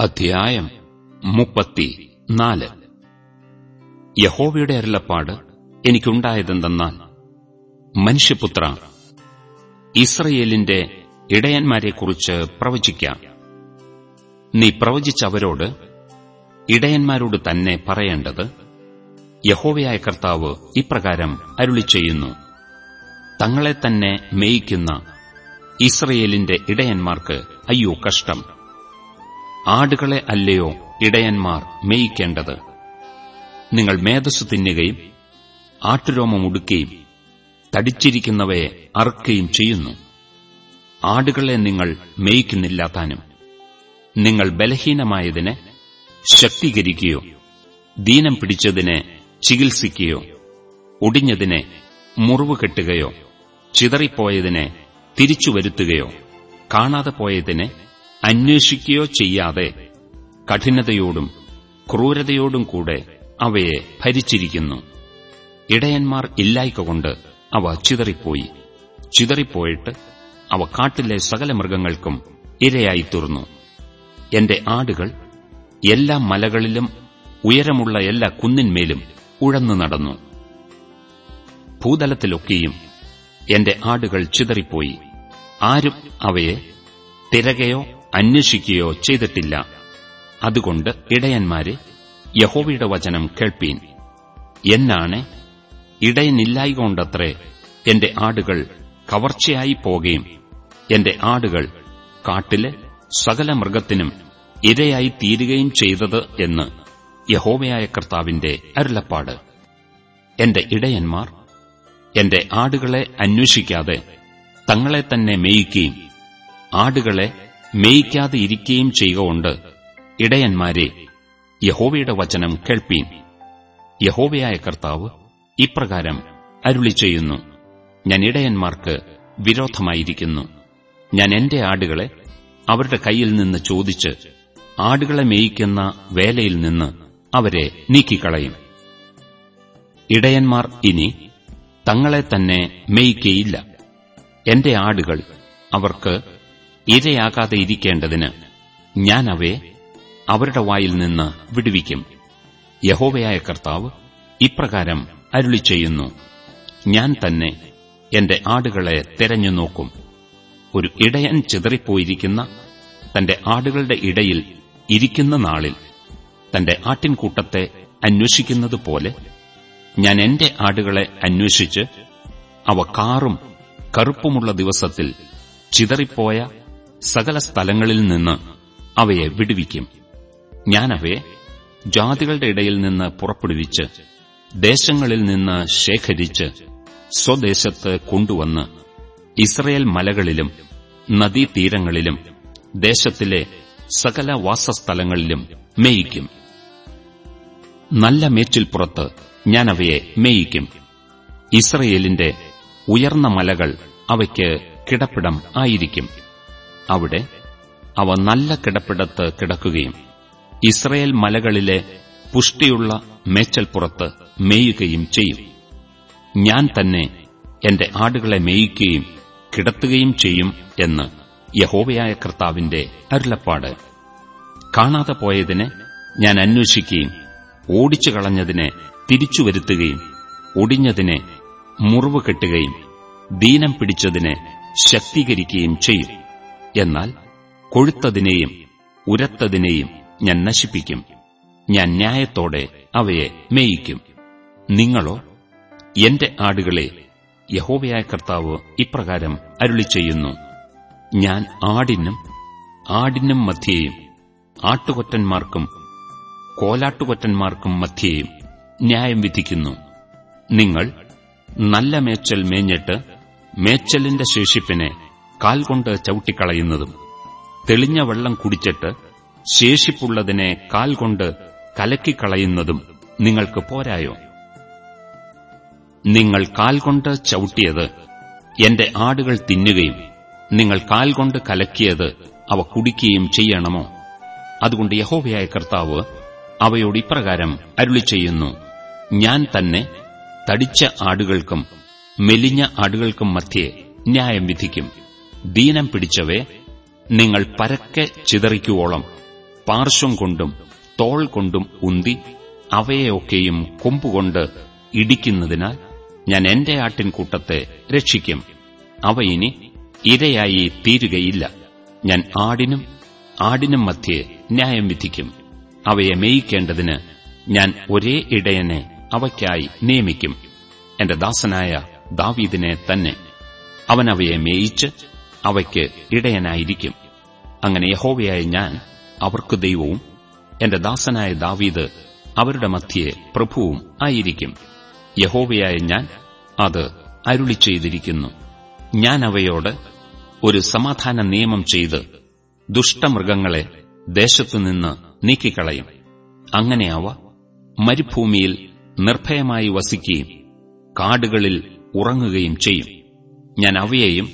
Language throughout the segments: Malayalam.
അധ്യായം മുപ്പത്തി നാല്. യഹോവയുടെ അരുളപ്പാട് എനിക്കുണ്ടായതെന്തെന്നാൽ മനുഷ്യപുത്ര ഇസ്രയേലിന്റെ ഇടയന്മാരെക്കുറിച്ച് പ്രവചിക്കാം. നീ പ്രവചിച്ചവരോട് ഇടയന്മാരോട് തന്നെ പറയേണ്ടത് യഹോവയായ കർത്താവ് ഇപ്രകാരം അരുളി ചെയ്യുന്നു തങ്ങളെ തന്നെ മേയിക്കുന്ന ഇസ്രയേലിന്റെ ഇടയന്മാർക്ക് അയ്യോ കഷ്ടം. ആടുകളെ അല്ലയോ ഇടയന്മാർ മേയിക്കേണ്ടത്? നിങ്ങൾ മേധസ് തിന്നുകയും ആട്ടുരോമം ഉടുക്കുകയും തടിച്ചിരിക്കുന്നവയെ അറുക്കുകയും ചെയ്യുന്നു. ആടുകളെ നിങ്ങൾ മേയിക്കുന്നില്ല താനും. നിങ്ങൾ ബലഹീനമായതിനെ ശക്തീകരിക്കുകയോ ദീനം പിടിച്ചതിനെ ചികിത്സിക്കുകയോ ഒടിഞ്ഞതിനെ മുറിവ് കെട്ടുകയോ ചിതറിപ്പോയതിനെ തിരിച്ചുവരുത്തുകയോ കാണാതെ പോയതിനെ അന്വേഷിക്കുകയോ ചെയ്യാതെ കഠിനതയോടും ക്രൂരതയോടും കൂടെ അവയെ ഭരിച്ചിരിക്കുന്നു. ഇടയന്മാർ ഇല്ലായ്കൊണ്ട് അവ ചിതറിപ്പോയി. ചിതറിപ്പോയിട്ട് അവ കാട്ടിലെ സകല മൃഗങ്ങൾക്കും ഇരയായിത്തീർന്നു. എന്റെ ആടുകൾ എല്ലാ മലകളിലും ഉയരമുള്ള എല്ലാ കുന്നിന്മേലും ഉഴന്നു നടന്നു. ഭൂതലത്തിലൊക്കെയും എന്റെ ആടുകൾ ചിതറിപ്പോയി. ആരും അവയെ തിരകയോ അന്വേഷിക്കുകയോ ചെയ്തിട്ടില്ല. അതുകൊണ്ട് ഇടയന്മാരെ യഹോവയുടെ വചനം കേൾപ്പീൻ. എന്നാണ് ഇടയനില്ലായികൊണ്ടത്രേ എന്റെ ആടുകൾ കവർച്ചയായി പോകുകയും എന്റെ ആടുകൾ കാട്ടിലെ സകല മൃഗത്തിനും ഇരയായി തീരുകയും ചെയ്തത് എന്ന് യഹോവയായ കർത്താവിന്റെ അരുളപ്പാട്. എന്റെ ഇടയന്മാർ എന്റെ ആടുകളെ അന്വേഷിക്കാതെ തങ്ങളെ തന്നെ മേയിക്കുകയും ആടുകളെ മേയിക്കാതെ ഇരിക്കുകയും ചെയ്യുകൊണ്ട് ഇടയന്മാരെ യഹോവയുടെ വചനം കേൾപ്പീൻ. യഹോവയായ കർത്താവ് ഇപ്രകാരം അരുളി ചെയ്യുന്നു. ഞാൻ ഇടയന്മാർക്ക് വിരോധമായിരിക്കുന്നു. ഞാൻ എന്റെ ആടുകളെ അവരുടെ കയ്യിൽ നിന്ന് ചോദിച്ച് ആടുകളെ മേയിക്കുന്ന വേലയിൽ നിന്ന് അവരെ നീക്കിക്കളയും. ഇടയന്മാർ ഇനി തങ്ങളെ തന്നെ മേയിക്കയില്ല. എന്റെ ആടുകൾ അവർക്ക് ഇരയാകാതെ ഇരിക്കേണ്ടതിന് ഞാൻ അവയെ അവരുടെ വായിൽ നിന്ന് വിടുവിക്കും. യഹോവയായ കർത്താവ് ഇപ്രകാരം അരുളി ചെയ്യുന്നു ഞാൻ തന്നെ എന്റെ ആടുകളെ തെരഞ്ഞു നോക്കും. ഒരു ഇടയൻ ചിതറിപ്പോയിരിക്കുന്ന തന്റെ ആടുകളുടെ ഇടയിൽ ഇരിക്കുന്ന നാളിൽ തന്റെ ആട്ടിൻകൂട്ടത്തെ അന്വേഷിക്കുന്നതുപോലെ ഞാൻ എന്റെ ആടുകളെ അന്വേഷിച്ച് അവ കാറും കറുപ്പുമുള്ള ദിവസത്തിൽ ചിതറിപ്പോയ സകല സ്ഥലങ്ങളിൽ നിന്ന് അവയെ വിടുവിക്കും. ഞാനവയെ ജാതികളുടെ ഇടയിൽ നിന്ന് പുറപ്പെടുവിച്ച് ദേശങ്ങളിൽ നിന്ന് ശേഖരിച്ച് സ്വദേശത്ത് കൊണ്ടുവന്ന് ഇസ്രയേൽ മലകളിലും നദീതീരങ്ങളിലും ദേശത്തിലെ സകല വാസസ്ഥലങ്ങളിലും മേയിക്കും. നല്ല മേച്ചിൽപ്പുറത്ത് ഞാൻ അവയെ മേയിക്കും. ഇസ്രയേലിന്റെ ഉയർന്ന മലകൾ അവയ്ക്ക് കിടപ്പിടം ആയിരിക്കും. അവിടെ അവ നല്ല കിടപ്പിടത്ത് കിടക്കുകയും ഇസ്രയേൽ മലകളിലെ പുഷ്ടിയുള്ള മേച്ചൽപ്പുറത്ത് മേയുകയും ചെയ്യും. ഞാൻ തന്നെ എന്റെ ആടുകളെ മേയിക്കുകയും കിടത്തുകയും ചെയ്യും എന്ന് യഹോവയായ കർത്താവിന്റെ അരുളപ്പാട്. കാണാതെ പോയതിനെ ഞാൻ അന്വേഷിക്കുകയും ഓടിച്ചു കളഞ്ഞതിനെ തിരിച്ചുവരുത്തുകയും ഒടിഞ്ഞതിനെ മുറിവ് കെട്ടുകയും ദീനം പിടിച്ചതിനെ ശക്തീകരിക്കുകയും ചെയ്യും. എന്നാൽ കൊഴുത്തതിനെയും ഉരത്തതിനെയും ഞാൻ നശിപ്പിക്കും. ഞാൻ ന്യായത്തോടെ അവയെ മേയിക്കും. നിങ്ങളോ എന്റെ ആടുകളെ യഹോവയായ കർത്താവ് ഇപ്രകാരം അരുളി ചെയ്യുന്നു ഞാൻ ആടിനും ആടിനും മധ്യേയും ആട്ടുകൊറ്റന്മാർക്കും കോലാട്ടുകൊറ്റന്മാർക്കും മധ്യേയും ന്യായം വിധിക്കുന്നു. നിങ്ങൾ നല്ല മേച്ചൽ മേഞ്ഞിട്ട് മേച്ചലിന്റെ ശേഷിപ്പിനെ കാൽകൊണ്ട് ചവിട്ടിക്കളയുന്നതും തെളിഞ്ഞ വെള്ളം കുടിച്ചിട്ട് ശേഷിപ്പുള്ളതിനെ കാൽകൊണ്ട് കലക്കിക്കളയുന്നതും നിങ്ങൾക്ക് പോരായോ? നിങ്ങൾ കാൽകൊണ്ട് ചവിട്ടിയത് എന്റെ ആടുകൾ തിന്നുകയും നിങ്ങൾ കാൽകൊണ്ട് കലക്കിയത് അവ കുടിക്കുകയും ചെയ്യണമോ? അതുകൊണ്ട് യഹോവയായ കർത്താവ് അവയോട് ഇപ്രകാരം അരുളി ചെയ്യുന്നു. ഞാൻ തന്നെ തടിച്ച ആടുകൾക്കും മെലിഞ്ഞ ആടുകൾക്കും മധ്യേ ന്യായം വിധിക്കും. ദീനം പിടിച്ചവേ നിങ്ങൾ പരക്കെ ചിതറിക്കുവോളം പാർശ്വം കൊണ്ടും തോൾ കൊണ്ടും ഉന്തി അവയെയൊക്കെയും കൊമ്പുകൊണ്ട് ഇടിക്കുന്നതിനാൽ ഞാൻ എന്റെ ആട്ടിൻകൂട്ടത്തെ രക്ഷിക്കും. അവ ഇനി ഇരയായി തീരുകയില്ല. ഞാൻ ആടിനും ആടിനും മധ്യേ ന്യായം വിധിക്കും. അവയെ മേയിക്കേണ്ടതിന് ഞാൻ ഒരേ ഇടയനെ അവയ്ക്കായി നിയമിക്കും. എന്റെ ദാസനായ ദാവീദിനെ തന്നെ. അവൻ അവയെ മേയിച്ച് അവയ്ക്ക് ഇടയനായിരിക്കും. അങ്ങനെ യഹോവയായ ഞാൻ അവർക്ക് ദൈവവും എന്റെ ദാസനായ ദാവീദ് അവരുടെ മധ്യേ പ്രഭുവും ആയിരിക്കും. യഹോവയായ ഞാൻ അത് അരുളി ചെയ്തിരിക്കുന്നു. ഞാൻ അവയോട് ഒരു സമാധാന നിയമം ചെയ്ത് ദുഷ്ടമൃഗങ്ങളെ ദേശത്തുനിന്ന് നീക്കിക്കളയും. അങ്ങനെ അവ മരുഭൂമിയിൽ നിർഭയമായി വസിക്കുകയും കാടുകളിൽ ഉറങ്ങുകയും ചെയ്യും. ഞാൻ അവയെയും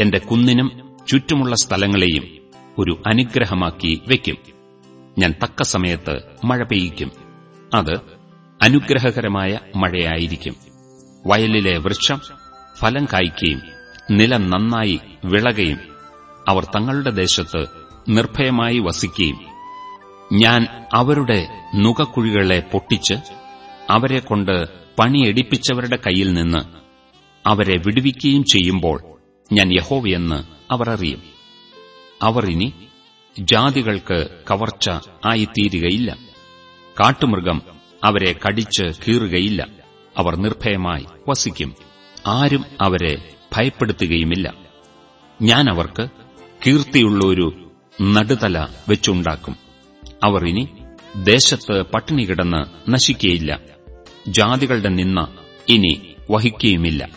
എന്റെ കുന്നിനും ചുറ്റുമുള്ള സ്ഥലങ്ങളെയും ഒരു അനുഗ്രഹമാക്കി വയ്ക്കും. ഞാൻ തക്ക സമയത്ത് മഴ പെയ്യിക്കും. അത് അനുഗ്രഹകരമായ മഴയായിരിക്കും. വയലിലെ വൃക്ഷം ഫലം കായ്ക്കുകയും നിലം നന്നായി വിളകയും അവർ തങ്ങളുടെ ദേശത്ത് നിർഭയമായി വസിക്കുകയും ഞാൻ അവരുടെ നുകക്കുഴികളെ പൊട്ടിച്ച് അവരെക്കൊണ്ട് പണിയെടിപ്പിച്ചവരുടെ കയ്യിൽ നിന്ന് അവരെ വിടുവിക്കുകയും ചെയ്യുമ്പോൾ ഞാൻ യഹോവയെന്ന് അവർ അറിയും. അവർ ഇനി ജാതികൾക്ക് കവർച്ച ആയിത്തീരുകയില്ല. കാട്ടുമൃഗം അവരെ കടിച്ച് കീറുകയില്ല. അവർ നിർഭയമായി വസിക്കും. ആരും അവരെ ഭയപ്പെടുത്തുകയുമില്ല. ഞാൻ അവർക്ക് കീർത്തിയുള്ളൊരു നടുതല വെച്ചുണ്ടാക്കും. അവർ ഇനി ദേശത്ത് പട്ടിണി കിടന്ന് നശിക്കുകയില്ല. ജാതികളുടെ നിന്ന ഇനി വഹിക്കുകയുമില്ല.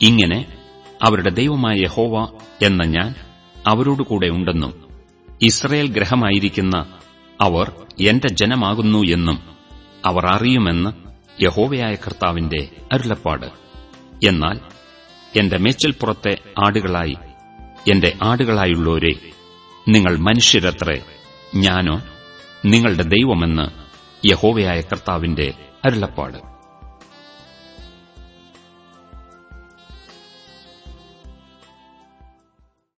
ഇങ്ങനെ അവരുടെ ദൈവമായ യഹോവ എന്ന ഞാൻ അവരോടുകൂടെ ഉണ്ടെന്നും ഇസ്രയേൽ ഗ്രഹമായിരിക്കുന്ന അവർ എന്റെ ജനമാകുന്നു എന്നും അവർ അറിയുമെന്ന് യഹോവയായ കർത്താവിന്റെ അരുളപ്പാട്. എന്നാൽ എന്റെ മേച്ചൽപ്പുറത്തെ ആടുകളായി എന്റെ ആടുകളായുള്ളവരെ നിങ്ങൾ മനുഷ്യരത്രേ ഞാനോ നിങ്ങളുടെ ദൈവമെന്ന് യഹോവയായ കർത്താവിന്റെ അരുളപ്പാട്.